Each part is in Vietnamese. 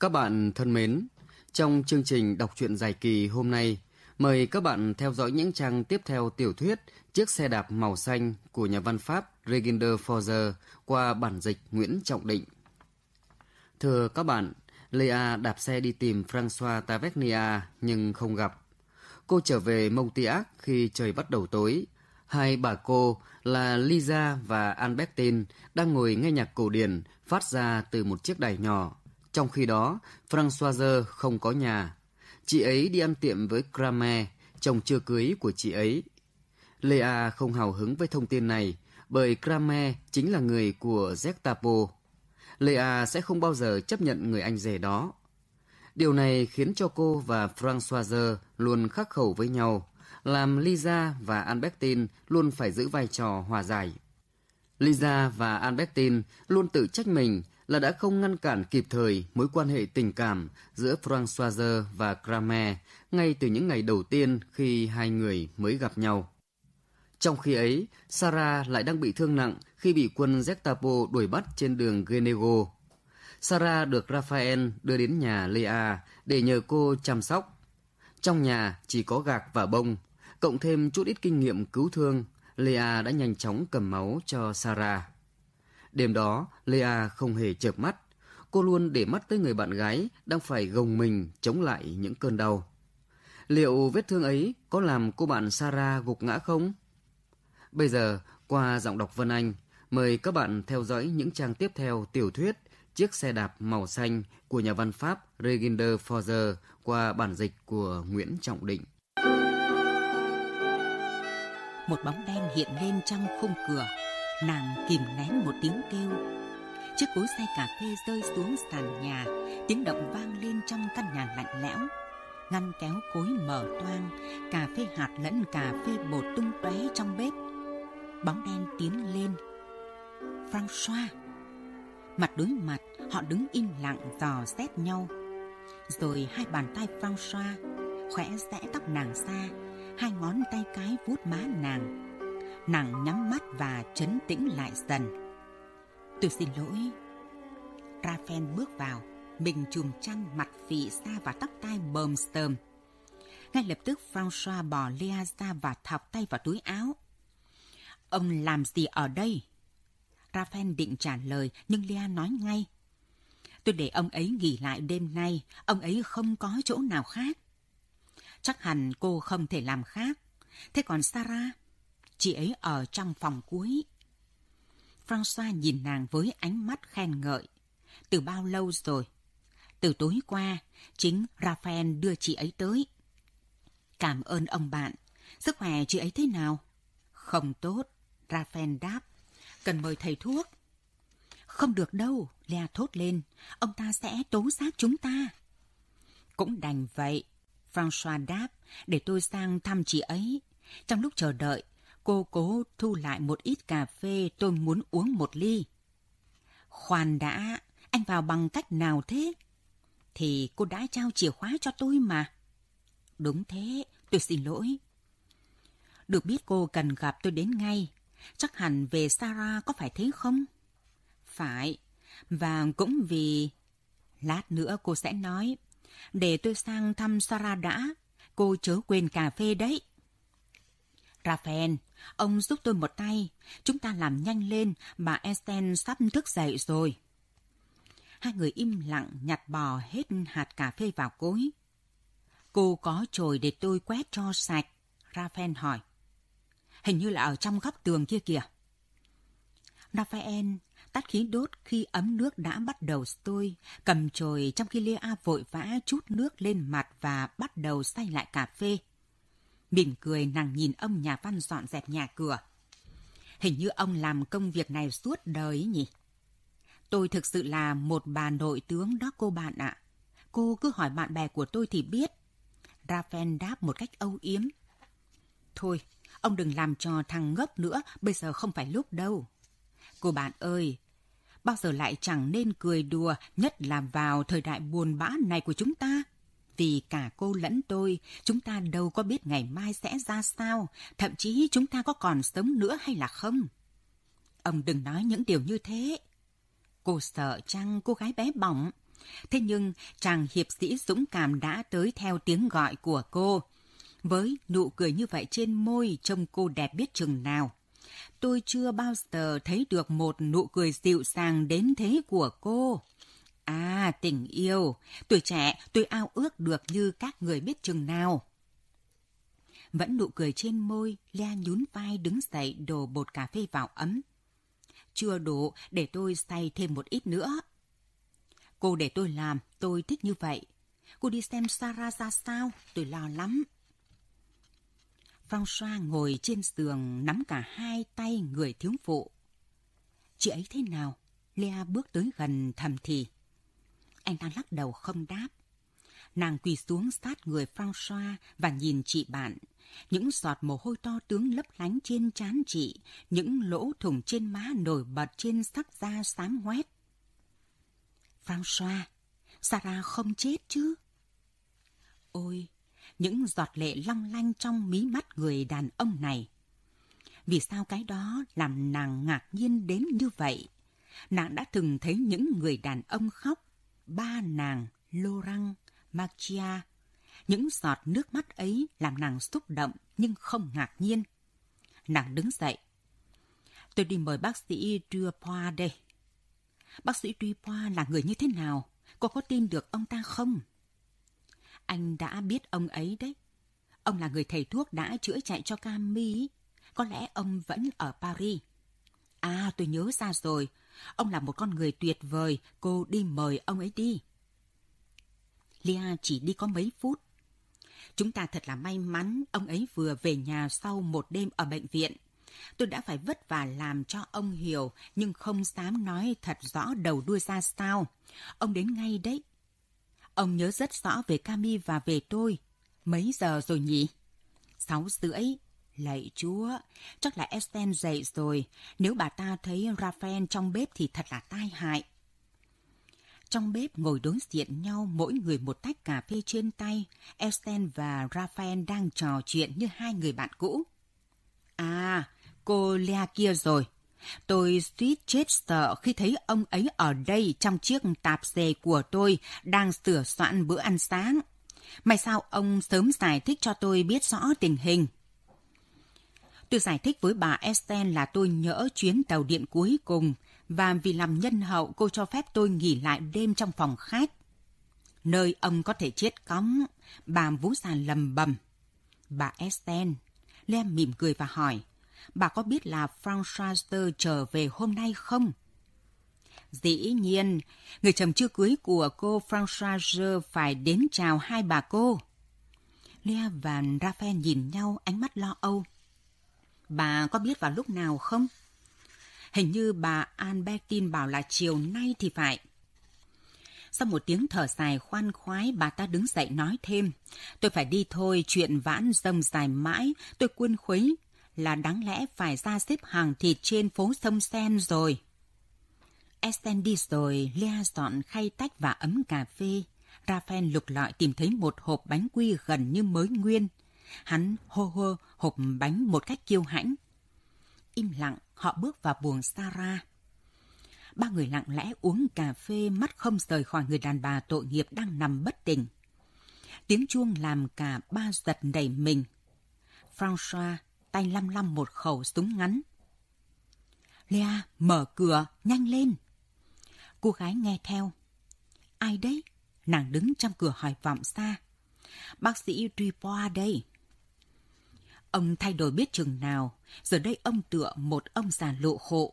Các bạn thân mến, trong chương trình đọc truyện dài kỳ hôm nay, mời các bạn theo dõi những trang tiếp theo tiểu thuyết Chiếc xe đạp màu xanh của nhà văn Pháp Reginder Forger qua bản dịch Nguyễn Trọng Định. Thưa các bạn, Lea đạp xe đi tìm François Tavernia nhưng không gặp. Cô trở về Montiac khi trời bắt đầu tối. Hai bà cô là Lisa và Albertine đang ngồi nghe nhạc cổ điển phát ra từ một chiếc đài nhỏ. Trong khi đó, Françoise không có nhà. Chị ấy đi ăn tiệm với Kramer, chồng chưa cưới của chị ấy. Lea không hào hứng với thông tin này bởi Kramer chính là người của Gestapo. Lea sẽ không bao giờ chấp nhận người anh rể đó. Điều này khiến cho cô và Françoise luôn khắc khẩu với nhau, làm Lisa và Albertine luôn phải giữ vai trò hòa giải. Lisa và Albertine luôn tự trách mình là đã không ngăn cản kịp thời mối quan hệ tình cảm giữa Françoise và Kramer ngay từ những ngày đầu tiên khi hai người mới gặp nhau. Trong khi ấy, Sarah lại đang bị thương nặng khi bị quân Gestapo đuổi bắt trên đường Genego. Sarah được Raphael đưa đến nhà Lea để nhờ cô chăm sóc. Trong nhà chỉ có gạc và bông, cộng thêm chút ít kinh nghiệm cứu thương, Lea đã nhanh chóng cầm máu cho Sarah. Đêm đó, Lea không hề chợp mắt. Cô luôn để mắt tới người bạn gái đang phải gồng mình chống lại những cơn đau. Liệu vết thương ấy có làm cô bạn Sarah gục ngã không? Bây giờ, qua giọng đọc Vân Anh, mời các bạn theo dõi những trang tiếp theo tiểu thuyết Chiếc xe đạp màu xanh của nhà văn Pháp Reginder Forger qua bản dịch của Nguyễn Trọng Định. Một bóng đen hiện lên trong khung cửa, nàng kìm nén một tiếng kêu. Chiếc cối xay cà phê rơi xuống sàn nhà, tiếng động vang lên trong căn nhà lạnh lẽo. Ngăn kéo cối mở toang, cà phê hạt lẫn cà phê bột tung tóe trong bếp bóng đen tiến lên. François. Mặt đối mặt, họ đứng im lặng dò xét nhau. Rồi hai bàn tay François khẽ rẽ tóc nàng xa, hai ngón tay cái vuốt má nàng. Nàng nhắm mắt và chấn tĩnh lại dần. Tôi xin lỗi. Raphael bước vào, mình chùm chăn mặt phị xa và tóc tai bờm stờm. Ngay lập tức François bỏ Lea ra và thọc tay vào túi áo. Ông làm gì ở đây? Raphael định trả lời, nhưng Lia nói ngay. Tôi để ông ấy nghỉ lại đêm nay, ông ấy không có chỗ nào khác. Chắc hẳn cô không thể làm khác. Thế còn Sarah? Chị ấy ở trong phòng cuối. François nhìn nàng với ánh mắt khen ngợi. Từ bao lâu rồi? Từ tối qua, chính Raphael đưa chị ấy tới. Cảm ơn ông bạn. Sức khỏe chị ấy thế nào? Không tốt. Raphael đáp. Cần mời thầy thuốc. Không được đâu, Lea thốt lên. Ông ta sẽ tố giác chúng ta. Cũng đành vậy. François đáp, để tôi sang thăm chị ấy. Trong lúc chờ đợi, cô cố thu lại một ít cà phê tôi muốn uống một ly. Khoan đã, anh vào bằng cách nào thế? Thì cô đã trao chìa khóa cho tôi mà. Đúng thế, tôi xin lỗi. Được biết cô cần gặp tôi đến ngay. Chắc hẳn về Sarah có phải thế không? Phải, và cũng vì... Lát nữa cô sẽ nói, để tôi sang thăm Sarah đã, cô chớ quên cà phê đấy. Raphael, ông giúp tôi một tay, chúng ta làm nhanh lên, bà Estelle sắp thức dậy rồi. Hai người im lặng nhặt bò hết hạt cà phê vào cối. Cô có chổi để tôi quét cho sạch, Raphael hỏi. Hình như là ở trong góc tường kia kìa. Raphael tắt khí đốt khi ấm nước đã bắt đầu sôi, cầm chổi trong khi Lea vội vã chút nước lên mặt và bắt đầu xay lại cà phê. Mỉm cười nàng nhìn ông nhà văn dọn dẹp nhà cửa. Hình như ông làm công việc này suốt đời nhỉ? Tôi thực sự là một bà nội tướng đó cô bạn ạ. Cô cứ hỏi bạn bè của tôi thì biết. Raphael đáp một cách âu yếm. Thôi, Ông đừng làm trò thằng ngốc nữa, bây giờ không phải lúc đâu. Cô bạn ơi, bao giờ lại chẳng nên cười đùa, nhất là vào thời đại buồn bã này của chúng ta. Vì cả cô lẫn tôi, chúng ta đâu có biết ngày mai sẽ ra sao, thậm chí chúng ta có còn sống nữa hay là không. Ông đừng nói những điều như thế. Cô sợ chăng cô gái bé bỏng, Thế nhưng chàng hiệp sĩ dũng cảm đã tới theo tiếng gọi của cô. Với nụ cười như vậy trên môi trông cô đẹp biết chừng nào. Tôi chưa bao giờ thấy được một nụ cười dịu dàng đến thế của cô. À, tình yêu, tuổi trẻ tôi ao ước được như các người biết chừng nào. Vẫn nụ cười trên môi, Lea nhún vai đứng dậy đổ bột cà phê vào ấm. Chưa đủ, để tôi xay thêm một ít nữa. Cô để tôi làm, tôi thích như vậy. Cô đi xem Sarah ra sao, tôi lo lắm. François ngồi trên giường nắm cả hai tay người thiếu phụ. Chị ấy thế nào? Lea bước tới gần thầm thì. Anh ta lắc đầu không đáp. Nàng quỳ xuống sát người François và nhìn chị bạn. Những giọt mồ hôi to tướng lấp lánh trên trán chị, những lỗ thủng trên má nổi bật trên sắc da xám hoét. François, Sarah không chết chứ? Ôi, những giọt lệ long lanh trong mí mắt người đàn ông này. Vì sao cái đó làm nàng ngạc nhiên đến như vậy? Nàng đã từng thấy những người đàn ông khóc, ba nàng, Laurent, Machia. Những giọt nước mắt ấy làm nàng xúc động nhưng không ngạc nhiên. Nàng đứng dậy. Tôi đi mời bác sĩ Dupois đây. Bác sĩ Dupois là người như thế nào? Cô có tin được ông ta không? Anh đã biết ông ấy đấy. Ông là người thầy thuốc đã chữa chạy cho Cami. Có lẽ ông vẫn ở Paris. À, tôi nhớ ra rồi. Ông là một con người tuyệt vời. Cô đi mời ông ấy đi. Lia chỉ đi có mấy phút. Chúng ta thật là may mắn ông ấy vừa về nhà sau một đêm ở bệnh viện. Tôi đã phải vất vả làm cho ông hiểu, nhưng không dám nói thật rõ đầu đuôi ra sao. Ông đến ngay đấy. Ông nhớ rất rõ về Cami và về tôi. Mấy giờ rồi nhỉ? Sáu rưỡi. Lạy chúa, chắc là Esten dậy rồi. Nếu bà ta thấy Raphael trong bếp thì thật là tai hại. Trong bếp ngồi đối diện nhau mỗi người một tách cà phê trên tay, Esten và Raphael đang trò chuyện như hai người bạn cũ. À, cô Lea kia rồi. Tôi suýt chết sợ khi thấy ông ấy ở đây trong chiếc tạp dề của tôi đang sửa soạn bữa ăn sáng. May sao ông sớm giải thích cho tôi biết rõ tình hình. Tôi giải thích với bà Estelle là tôi nhỡ chuyến tàu điện cuối cùng và vì làm nhân hậu cô cho phép tôi nghỉ lại đêm trong phòng khách. Nơi ông có thể chết cóng, bà Vũ Sàn lầm bầm. Bà Estelle, Lem mỉm cười và hỏi, bà có biết là Francois trở về hôm nay không? Dĩ nhiên, người chồng chưa cưới của cô Françoise phải đến chào hai bà cô. Lea và Raphael nhìn nhau ánh mắt lo âu. Bà có biết vào lúc nào không? Hình như bà Albertine bảo là chiều nay thì phải. Sau một tiếng thở dài khoan khoái, bà ta đứng dậy nói thêm. Tôi phải đi thôi, chuyện vãn dâm dài mãi, tôi quên khuấy là đáng lẽ phải ra xếp hàng thịt trên phố sông Sen rồi. Esten đi rồi, Lea dọn khay tách và ấm cà phê. Raphael lục lọi tìm thấy một hộp bánh quy gần như mới nguyên. Hắn hô hô hộp bánh một cách kiêu hãnh. Im lặng, họ bước vào buồng Sarah. Ba người lặng lẽ uống cà phê mắt không rời khỏi người đàn bà tội nghiệp đang nằm bất tỉnh. Tiếng chuông làm cả ba giật đẩy mình. François tay lăm lăm một khẩu súng ngắn. Lea, mở cửa, nhanh lên. Cô gái nghe theo. Ai đấy? Nàng đứng trong cửa hỏi vọng xa. Bác sĩ Dupois đây. Ông thay đổi biết chừng nào, giờ đây ông tựa một ông già lộ hộ.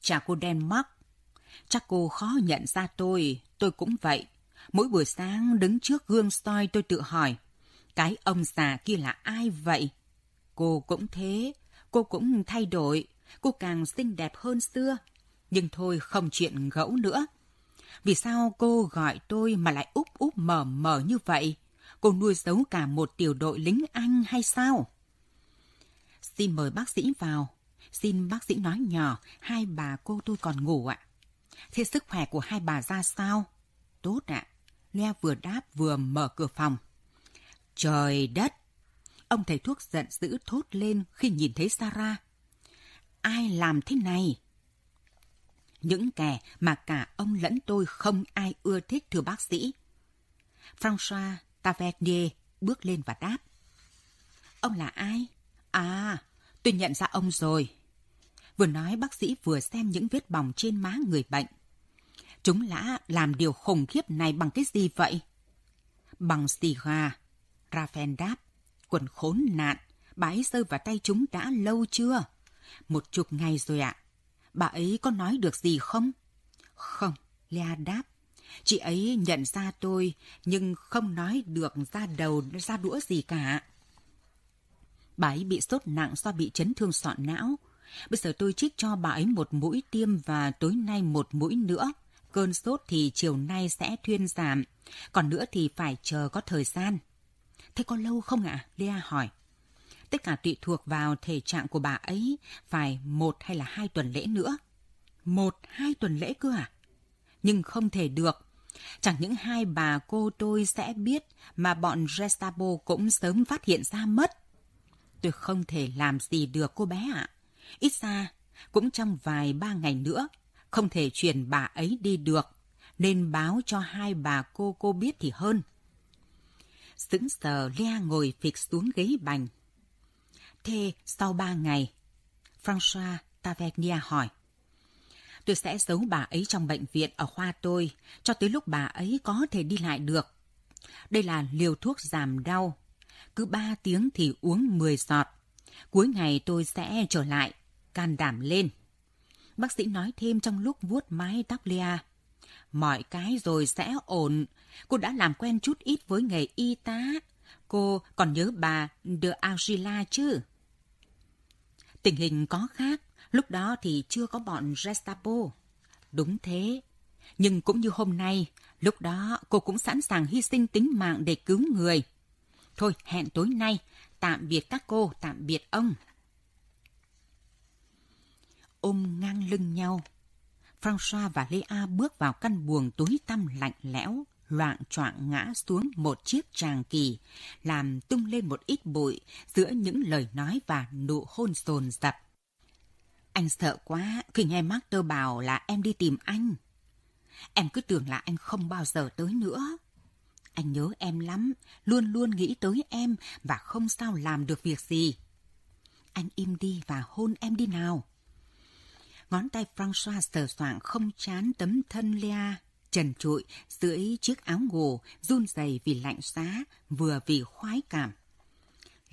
Chà cô đen mắc, Chắc cô khó nhận ra tôi, tôi cũng vậy. Mỗi buổi sáng đứng trước gương soi tôi tự hỏi, cái ông già kia là ai vậy? Cô cũng thế, cô cũng thay đổi, cô càng xinh đẹp hơn xưa. Nhưng thôi không chuyện gẫu nữa. Vì sao cô gọi tôi mà lại úp úp mờ mờ như vậy? Cô nuôi giấu cả một tiểu đội lính Anh hay sao? Xin mời bác sĩ vào. Xin bác sĩ nói nhỏ, hai bà cô tôi còn ngủ ạ. Thế sức khỏe của hai bà ra sao? Tốt ạ. Lea vừa đáp vừa mở cửa phòng. Trời đất! Ông thầy thuốc giận dữ thốt lên khi nhìn thấy Sarah. Ai làm thế này? Những kẻ mà cả ông lẫn tôi không ai ưa thích thưa bác sĩ. François Tavernier bước lên và đáp. Ông là ai? À, tôi nhận ra ông rồi. Vừa nói bác sĩ vừa xem những vết bỏng trên má người bệnh. Chúng đã làm điều khủng khiếp này bằng cái gì vậy? Bằng xì gà. Raphael đáp. Quần khốn nạn. Bà ấy rơi vào tay chúng đã lâu chưa? Một chục ngày rồi ạ. Bà ấy có nói được gì không? Không, Lea đáp. Chị ấy nhận ra tôi, nhưng không nói được ra đầu ra đũa gì cả. Bà ấy bị sốt nặng do bị chấn thương sọ não. Bây giờ tôi trích cho bà ấy một mũi tiêm và tối nay một mũi nữa. Cơn sốt thì chiều nay sẽ thuyên giảm, còn nữa thì phải chờ có thời gian. Thế có lâu không ạ? À? Lea hỏi. Tất cả tùy thuộc vào thể trạng của bà ấy, phải một hay là hai tuần lễ nữa. Một, hai tuần lễ cơ à? Nhưng không thể được. Chẳng những hai bà cô tôi sẽ biết mà bọn Gestapo cũng sớm phát hiện ra mất. Tôi không thể làm gì được cô bé ạ. Ít ra, cũng trong vài ba ngày nữa, không thể chuyển bà ấy đi được, nên báo cho hai bà cô cô biết thì hơn. Sững sờ Lea ngồi phịch xuống ghế bành. Thế sau ba ngày, François Tavernier hỏi. Tôi sẽ giấu bà ấy trong bệnh viện ở khoa tôi, cho tới lúc bà ấy có thể đi lại được. Đây là liều thuốc giảm đau. Cứ ba tiếng thì uống 10 giọt. Cuối ngày tôi sẽ trở lại, can đảm lên. Bác sĩ nói thêm trong lúc vuốt mái tóc Lea. Mọi cái rồi sẽ ổn. Cô đã làm quen chút ít với nghề y tá. Cô còn nhớ bà De Angela chứ? Tình hình có khác, lúc đó thì chưa có bọn Gestapo. Đúng thế. Nhưng cũng như hôm nay, lúc đó cô cũng sẵn sàng hy sinh tính mạng để cứu người. Thôi, hẹn tối nay. Tạm biệt các cô, tạm biệt ông. Ôm ngang lưng nhau, François và Lea bước vào căn buồng tối tăm lạnh lẽo, loạn choạng ngã xuống một chiếc tràng kỳ, làm tung lên một ít bụi giữa những lời nói và nụ hôn sồn dập. Anh sợ quá khi nghe Master bảo là em đi tìm anh. Em cứ tưởng là anh không bao giờ tới nữa. Anh nhớ em lắm, luôn luôn nghĩ tới em và không sao làm được việc gì. Anh im đi và hôn em đi nào. Ngón tay François sờ soạng không chán tấm thân Lea, trần trụi dưới chiếc áo ngủ, run rẩy vì lạnh giá, vừa vì khoái cảm.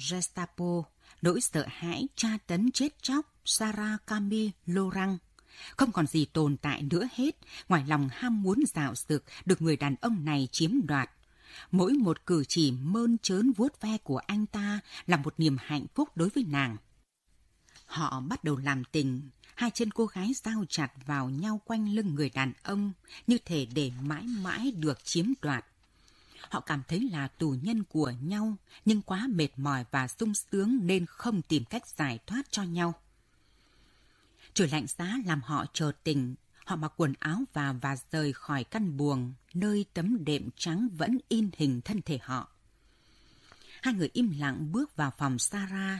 Gestapo, nỗi sợ hãi tra tấn chết chóc Sarah Kami Lorang. không còn gì tồn tại nữa hết ngoài lòng ham muốn dạo dực được người đàn ông này chiếm đoạt. Mỗi một cử chỉ mơn trớn vuốt ve của anh ta là một niềm hạnh phúc đối với nàng. Họ bắt đầu làm tình, hai chân cô gái giao chặt vào nhau quanh lưng người đàn ông, như thể để mãi mãi được chiếm đoạt. Họ cảm thấy là tù nhân của nhau, nhưng quá mệt mỏi và sung sướng nên không tìm cách giải thoát cho nhau. Trời lạnh giá làm họ chờ tình, họ mặc quần áo vào và rời khỏi căn buồng, nơi tấm đệm trắng vẫn in hình thân thể họ. Hai người im lặng bước vào phòng Sarah,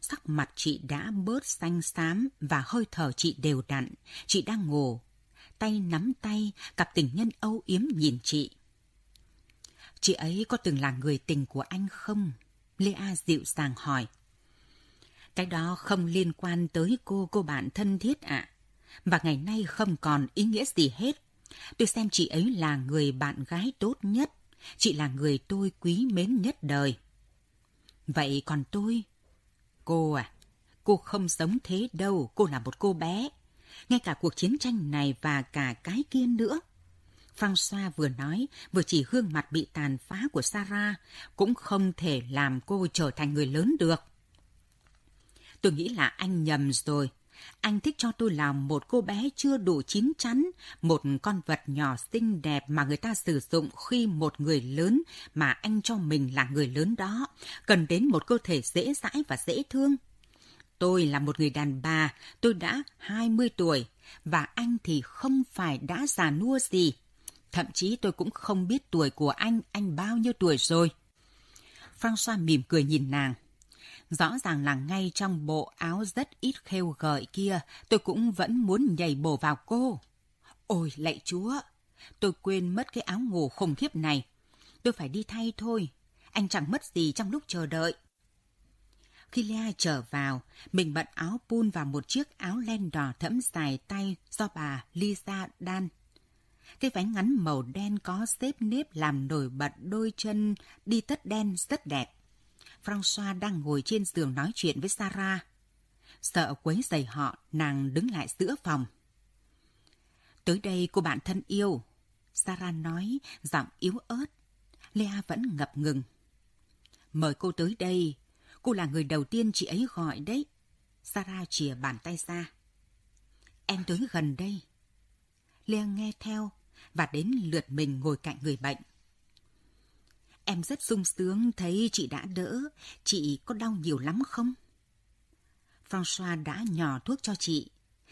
Sắc mặt chị đã bớt xanh xám và hơi thở chị đều đặn. Chị đang ngủ. Tay nắm tay, cặp tình nhân âu yếm nhìn chị. Chị ấy có từng là người tình của anh không? Lea dịu dàng hỏi. Cái đó không liên quan tới cô, cô bạn thân thiết ạ. Và ngày nay không còn ý nghĩa gì hết. Tôi xem chị ấy là người bạn gái tốt nhất. Chị là người tôi quý mến nhất đời. Vậy còn tôi, Cô à, cô không sống thế đâu, cô là một cô bé. Ngay cả cuộc chiến tranh này và cả cái kia nữa. François vừa nói, vừa chỉ gương mặt bị tàn phá của Sarah, cũng không thể làm cô trở thành người lớn được. Tôi nghĩ là anh nhầm rồi. Anh thích cho tôi làm một cô bé chưa đủ chín chắn, một con vật nhỏ xinh đẹp mà người ta sử dụng khi một người lớn mà anh cho mình là người lớn đó, cần đến một cơ thể dễ dãi và dễ thương. Tôi là một người đàn bà, tôi đã 20 tuổi, và anh thì không phải đã già nua gì. Thậm chí tôi cũng không biết tuổi của anh, anh bao nhiêu tuổi rồi. François mỉm cười nhìn nàng. Rõ ràng là ngay trong bộ áo rất ít khêu gợi kia, tôi cũng vẫn muốn nhảy bổ vào cô. Ôi, lạy chúa! Tôi quên mất cái áo ngủ khủng khiếp này. Tôi phải đi thay thôi. Anh chẳng mất gì trong lúc chờ đợi. Khi Lea trở vào, mình bận áo pun và một chiếc áo len đỏ thẫm dài tay do bà Lisa đan. Cái váy ngắn màu đen có xếp nếp làm nổi bật đôi chân đi tất đen rất đẹp. François đang ngồi trên giường nói chuyện với Sarah. Sợ quấy giày họ, nàng đứng lại giữa phòng. Tới đây cô bạn thân yêu. Sarah nói, giọng yếu ớt. Lea vẫn ngập ngừng. Mời cô tới đây. Cô là người đầu tiên chị ấy gọi đấy. Sarah chìa bàn tay ra. Em tới gần đây. Lea nghe theo và đến lượt mình ngồi cạnh người bệnh. Em rất sung sướng thấy chị đã đỡ. Chị có đau nhiều lắm không? François đã nhỏ thuốc cho chị.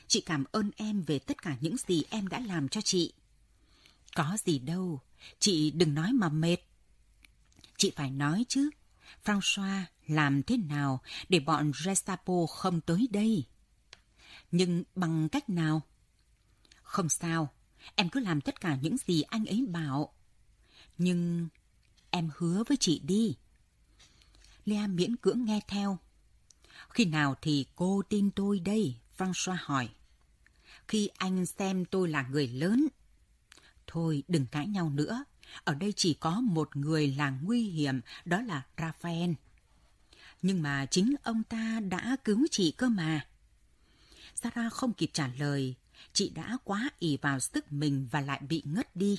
Chị cảm ơn em về tất cả những gì em đã làm cho chị. Có gì đâu, chị đừng nói mà mệt. Chị phải nói chứ. François làm thế nào để bọn Gestapo không tới đây? Nhưng bằng cách nào? Không sao, em cứ làm tất cả những gì anh ấy bảo. Nhưng em hứa với chị đi. Lea miễn cưỡng nghe theo. Khi nào thì cô tin tôi đây? François hỏi. Khi anh xem tôi là người lớn. Thôi đừng cãi nhau nữa. Ở đây chỉ có một người là nguy hiểm, đó là Raphael. Nhưng mà chính ông ta đã cứu chị cơ mà. Sarah không kịp trả lời, chị đã quá ỉ vào sức mình và lại bị ngất đi.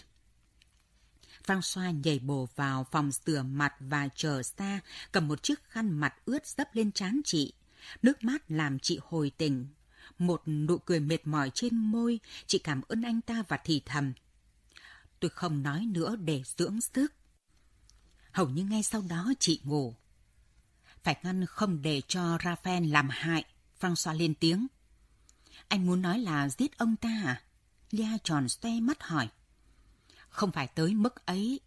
François nhảy bổ vào phòng rửa mặt và chờ xa, cầm một chiếc khăn mặt ướt dấp lên trán chị. Nước mắt làm chị hồi tỉnh. Một nụ cười mệt mỏi trên môi, chị cảm ơn anh ta và thì thầm. Tôi không nói nữa để dưỡng sức. Hầu như ngay sau đó chị ngủ. Phải ngăn không để cho Raphael làm hại, François lên tiếng. Anh muốn nói là giết ông ta à? Lia tròn xoe mắt hỏi. Không phải tới mức ấy,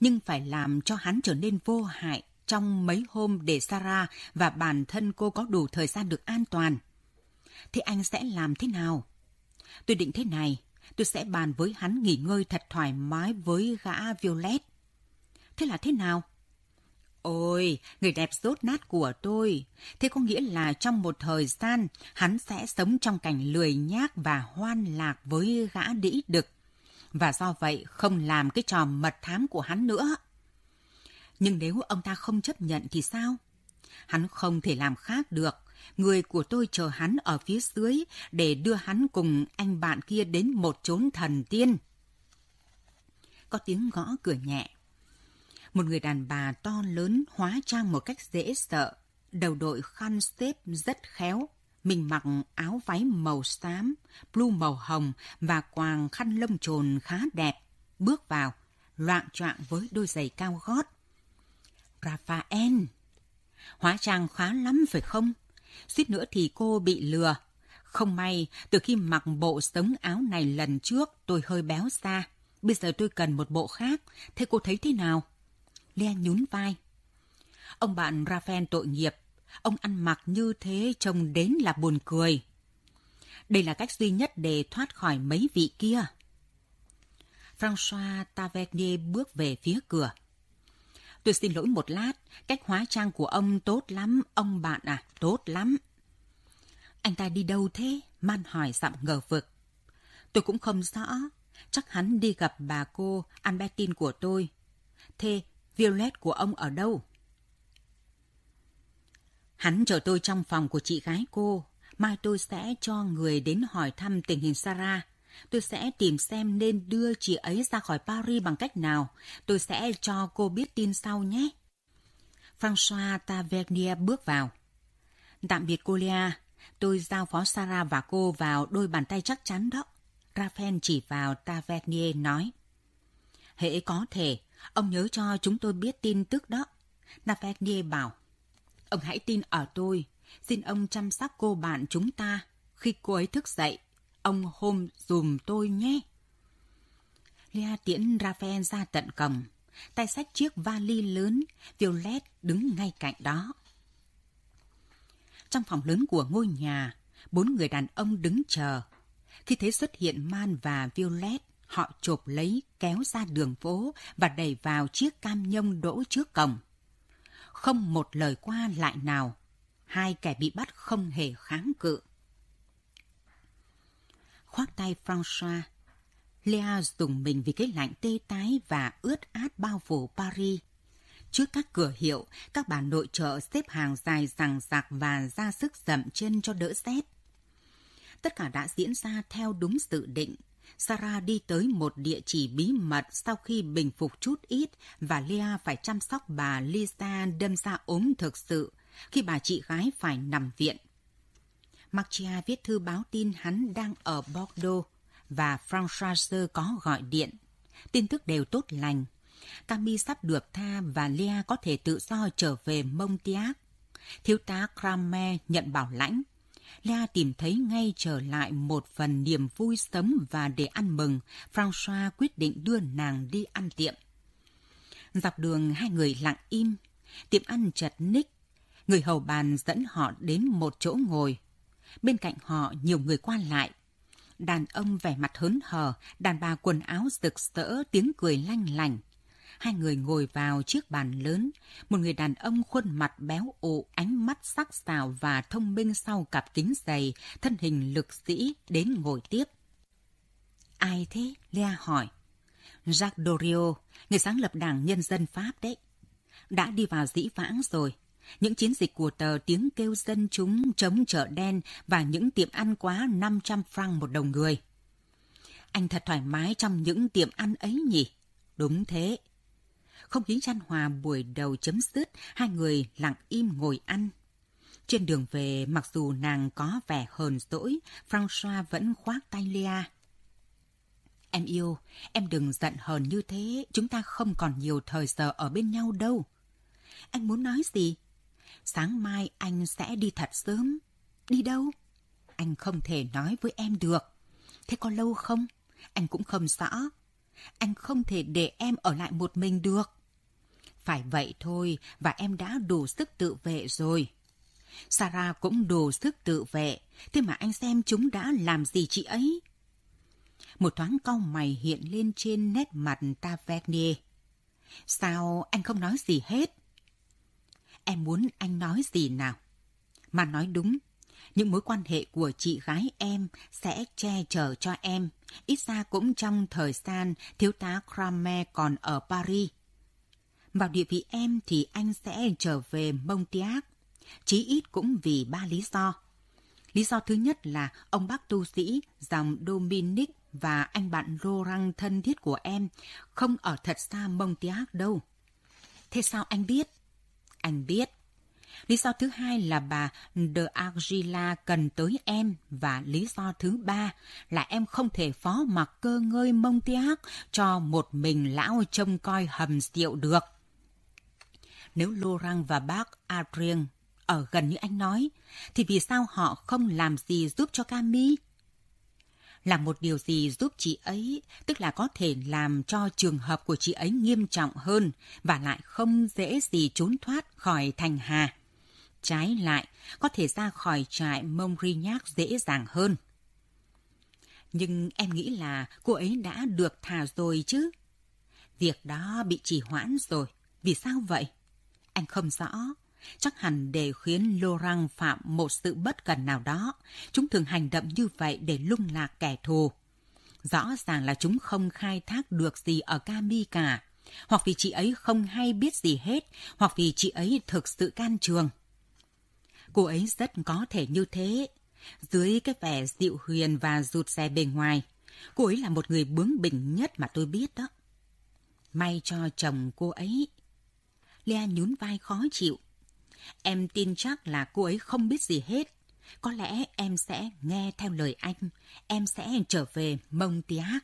nhưng phải làm cho hắn trở nên vô hại trong mấy hôm để Sarah và bản thân cô có đủ thời gian được an toàn. Thế anh sẽ làm thế nào? Tôi định thế này, tôi sẽ bàn với hắn nghỉ ngơi thật thoải mái với gã Violet. Thế là thế nào? Ôi, người đẹp rốt nát của tôi. Thế có nghĩa là trong một thời gian, hắn sẽ sống trong cảnh lười nhác và hoan lạc với gã đĩ đực. Và do vậy không làm cái trò mật thám của hắn nữa. Nhưng nếu ông ta không chấp nhận thì sao? Hắn không thể làm khác được. Người của tôi chờ hắn ở phía dưới để đưa hắn cùng anh bạn kia đến một chốn thần tiên. Có tiếng gõ cửa nhẹ. Một người đàn bà to lớn hóa trang một cách dễ sợ, đầu đội khăn xếp rất khéo. Mình mặc áo váy màu xám, blue màu hồng và quàng khăn lông trồn khá đẹp. Bước vào, loạn choạng với đôi giày cao gót. Raphael! Hóa trang khá lắm phải không? Suýt nữa thì cô bị lừa. Không may, từ khi mặc bộ sống áo này lần trước, tôi hơi béo xa. Bây giờ tôi cần một bộ khác. Thế cô thấy thế nào? Lea nhún vai. Ông bạn Raphael tội nghiệp. Ông ăn mặc như thế trông đến là buồn cười. Đây là cách duy nhất để thoát khỏi mấy vị kia. François Tavernier bước về phía cửa. Tôi xin lỗi một lát, cách hóa trang của ông tốt lắm, ông bạn à, tốt lắm. Anh ta đi đâu thế? Man hỏi giọng ngờ vực. Tôi cũng không rõ, chắc hắn đi gặp bà cô Albertine của tôi. Thế Violet của ông ở đâu? Hắn chờ tôi trong phòng của chị gái cô. Mai tôi sẽ cho người đến hỏi thăm tình hình Sarah. Tôi sẽ tìm xem nên đưa chị ấy ra khỏi Paris bằng cách nào. Tôi sẽ cho cô biết tin sau nhé. François Tavernier bước vào. Tạm biệt cô Lea. Tôi giao phó Sarah và cô vào đôi bàn tay chắc chắn đó. Raphael chỉ vào Tavernier nói. Hễ có thể, ông nhớ cho chúng tôi biết tin tức đó. Tavernier bảo. Ông hãy tin ở tôi. Xin ông chăm sóc cô bạn chúng ta. Khi cô ấy thức dậy, ông hôm dùm tôi nhé. Lea tiễn Raphael ra tận cổng, tay sách chiếc vali lớn, Violet đứng ngay cạnh đó. Trong phòng lớn của ngôi nhà, bốn người đàn ông đứng chờ. Khi thấy xuất hiện Man và Violet, họ chộp lấy, kéo ra đường phố và đẩy vào chiếc cam nhông đỗ trước cổng. Không một lời qua lại nào, hai kẻ bị bắt không hề kháng cự. Khoác tay François, Lea dùng mình vì cái lạnh tê tái và ướt át bao phủ Paris. Trước các cửa hiệu, các bà nội trợ xếp hàng dài rằng rạc và ra sức dậm chân cho đỡ rét. Tất cả đã diễn ra theo đúng dự định. Sarah đi tới một địa chỉ bí mật sau khi bình phục chút ít và Lea phải chăm sóc bà Lisa đâm ra ốm thực sự khi bà chị gái phải nằm viện. Marcia à viết thư báo tin hắn đang ở Bordeaux và Françoise có gọi điện. Tin tức đều tốt lành. Cami sắp được tha và Lea có thể tự do trở về Montiac. Thiếu tá Kramer nhận bảo lãnh. Lea tìm thấy ngay trở lại một phần niềm vui sống và để ăn mừng, François quyết định đưa nàng đi ăn tiệm. Dọc đường hai người lặng im, tiệm ăn chật ních. Người hầu bàn dẫn họ đến một chỗ ngồi. Bên cạnh họ nhiều người qua lại. Đàn ông vẻ mặt hớn hở, đàn bà quần áo rực rỡ, tiếng cười lanh lành. Hai người ngồi vào chiếc bàn lớn. Một người đàn ông khuôn mặt béo ụ, ánh mắt sắc sảo và thông minh sau cặp kính dày, thân hình lực sĩ đến ngồi tiếp. Ai thế? Lea hỏi. Jacques Dorio, người sáng lập Đảng Nhân dân Pháp đấy. Đã đi vào dĩ vãng rồi. Những chiến dịch của tờ tiếng kêu dân chúng chống chợ đen và những tiệm ăn quá 500 franc một đồng người. Anh thật thoải mái trong những tiệm ăn ấy nhỉ? Đúng thế. Không khí chan hòa buổi đầu chấm dứt, hai người lặng im ngồi ăn. Trên đường về, mặc dù nàng có vẻ hờn dỗi, François vẫn khoác tay Lea. Em yêu, em đừng giận hờn như thế, chúng ta không còn nhiều thời giờ ở bên nhau đâu. Anh muốn nói gì? Sáng mai anh sẽ đi thật sớm. Đi đâu? Anh không thể nói với em được. Thế có lâu không? Anh cũng không rõ. Anh không thể để em ở lại một mình được. Phải vậy thôi, và em đã đủ sức tự vệ rồi. Sarah cũng đủ sức tự vệ, thế mà anh xem chúng đã làm gì chị ấy? Một thoáng cau mày hiện lên trên nét mặt Tavernier. Sao anh không nói gì hết? Em muốn anh nói gì nào? Mà nói đúng, những mối quan hệ của chị gái em sẽ che chở cho em, ít ra cũng trong thời gian thiếu tá Kramer còn ở Paris. Vào địa vị em thì anh sẽ trở về Montiac, chí ít cũng vì ba lý do. Lý do thứ nhất là ông bác tu sĩ dòng Dominic và anh bạn Laurent thân thiết của em không ở thật xa Montiac đâu. Thế sao anh biết? Anh biết. Lý do thứ hai là bà De Argila cần tới em và lý do thứ ba là em không thể phó mặc cơ ngơi Montiac cho một mình lão trông coi hầm rượu được. Nếu Laurent và bác Adrien ở gần như anh nói, thì vì sao họ không làm gì giúp cho Cami? Làm một điều gì giúp chị ấy, tức là có thể làm cho trường hợp của chị ấy nghiêm trọng hơn và lại không dễ gì trốn thoát khỏi thành hà. Trái lại, có thể ra khỏi trại Montrignac dễ dàng hơn. Nhưng em nghĩ là cô ấy đã được thả rồi chứ. Việc đó bị trì hoãn rồi. Vì sao vậy? Anh không rõ. Chắc hẳn để khiến Laurent phạm một sự bất cần nào đó, chúng thường hành động như vậy để lung lạc kẻ thù. Rõ ràng là chúng không khai thác được gì ở Cami cả, hoặc vì chị ấy không hay biết gì hết, hoặc vì chị ấy thực sự can trường. Cô ấy rất có thể như thế. Dưới cái vẻ dịu huyền và rụt rè bề ngoài, cô ấy là một người bướng bỉnh nhất mà tôi biết đó. May cho chồng cô ấy Lea nhún vai khó chịu. Em tin chắc là cô ấy không biết gì hết. Có lẽ em sẽ nghe theo lời anh. Em sẽ trở về mông tiác.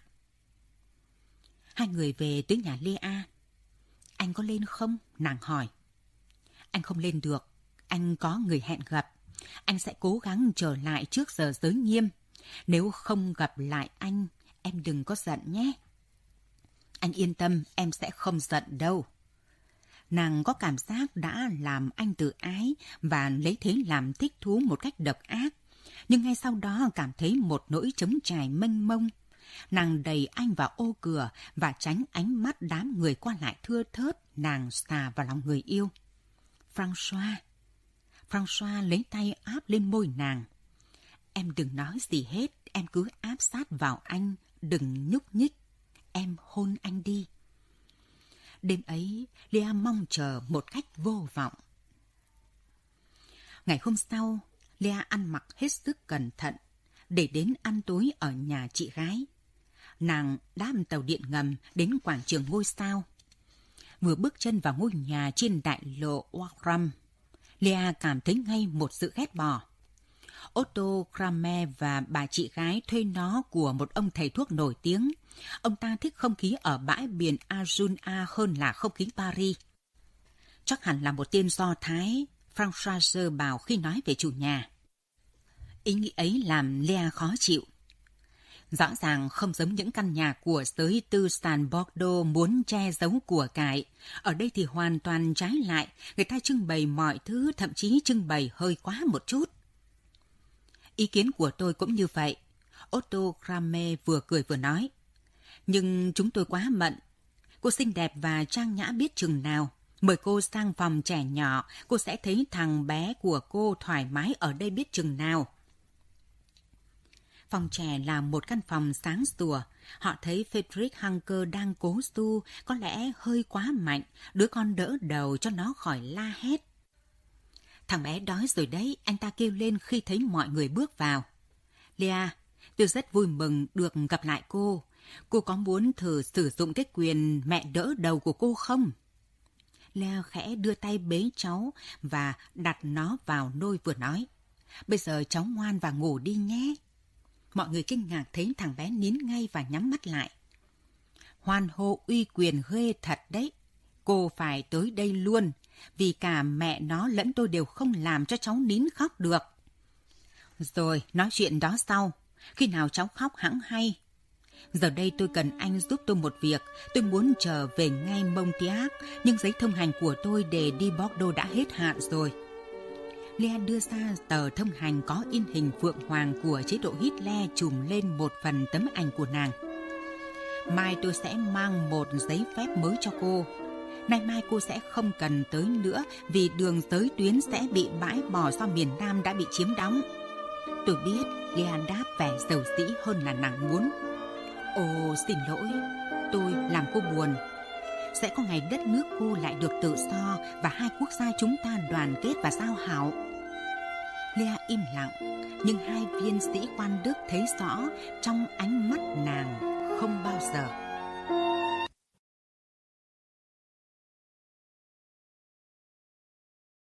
Hai người về tới nhà Lea. Anh có lên không? Nàng hỏi. Anh không lên được. Anh có người hẹn gặp. Anh sẽ cố gắng trở lại trước giờ giới nghiêm. Nếu không gặp lại anh, em đừng có giận nhé. Anh yên tâm, em sẽ không giận đâu. Nàng có cảm giác đã làm anh tự ái và lấy thế làm thích thú một cách độc ác. Nhưng ngay sau đó cảm thấy một nỗi trống trải mênh mông. Nàng đầy anh vào ô cửa và tránh ánh mắt đám người qua lại thưa thớt nàng xà vào lòng người yêu. François. François lấy tay áp lên môi nàng. Em đừng nói gì hết, em cứ áp sát vào anh, đừng nhúc nhích. Em hôn anh đi. Đêm ấy, Lia mong chờ một cách vô vọng. Ngày hôm sau, Lia ăn mặc hết sức cẩn thận để đến ăn tối ở nhà chị gái. Nàng đáp tàu điện ngầm đến quảng trường ngôi sao. Vừa bước chân vào ngôi nhà trên đại lộ Wakram, Lia cảm thấy ngay một sự ghét bỏ. Otto Kramer và bà chị gái thuê nó của một ông thầy thuốc nổi tiếng. Ông ta thích không khí ở bãi biển Arjuna hơn là không khí Paris. Chắc hẳn là một tên do Thái, François bảo khi nói về chủ nhà. Ý nghĩ ấy làm Lea khó chịu. Rõ ràng không giống những căn nhà của giới tư sàn Bordeaux muốn che giấu của cải. Ở đây thì hoàn toàn trái lại, người ta trưng bày mọi thứ, thậm chí trưng bày hơi quá một chút. Ý kiến của tôi cũng như vậy. Otto Kramer vừa cười vừa nói. Nhưng chúng tôi quá mận. Cô xinh đẹp và trang nhã biết chừng nào. Mời cô sang phòng trẻ nhỏ, cô sẽ thấy thằng bé của cô thoải mái ở đây biết chừng nào. Phòng trẻ là một căn phòng sáng sủa. Họ thấy Frederick Hunker đang cố su, có lẽ hơi quá mạnh, đứa con đỡ đầu cho nó khỏi la hét. Thằng bé đói rồi đấy, anh ta kêu lên khi thấy mọi người bước vào. Lea, tôi rất vui mừng được gặp lại cô. Cô có muốn thử sử dụng cái quyền mẹ đỡ đầu của cô không? Lea khẽ đưa tay bế cháu và đặt nó vào nôi vừa nói. Bây giờ cháu ngoan và ngủ đi nhé. Mọi người kinh ngạc thấy thằng bé nín ngay và nhắm mắt lại. Hoan hô uy quyền ghê thật đấy. Cô phải tới đây luôn, vì cả mẹ nó lẫn tôi đều không làm cho cháu nín khóc được. Rồi, nói chuyện đó sau. Khi nào cháu khóc hãng hay. Giờ đây tôi cần anh giúp tôi một việc. Tôi muốn trở về ngay Montiac, nhưng giấy thông hành của tôi để đi Bordeaux đã hết hạn rồi. Lea đưa ra tờ thông hành có in hình phượng hoàng của chế độ Hitler trùm lên một phần tấm ảnh của nàng. Mai tôi sẽ mang một giấy phép mới cho cô. Nay mai cô sẽ không cần tới nữa vì đường tới tuyến sẽ bị bãi bỏ do miền Nam đã bị chiếm đóng. Tôi biết Lea đáp vẻ giàu dĩ hơn là nàng muốn. Ồ xin lỗi, tôi làm cô buồn. Sẽ có ngày đất nước cô lại được tự do và hai quốc gia chúng ta đoàn kết và giao hảo. Lea im lặng, nhưng hai viên sĩ quan Đức thấy rõ trong ánh mắt nàng không bao giờ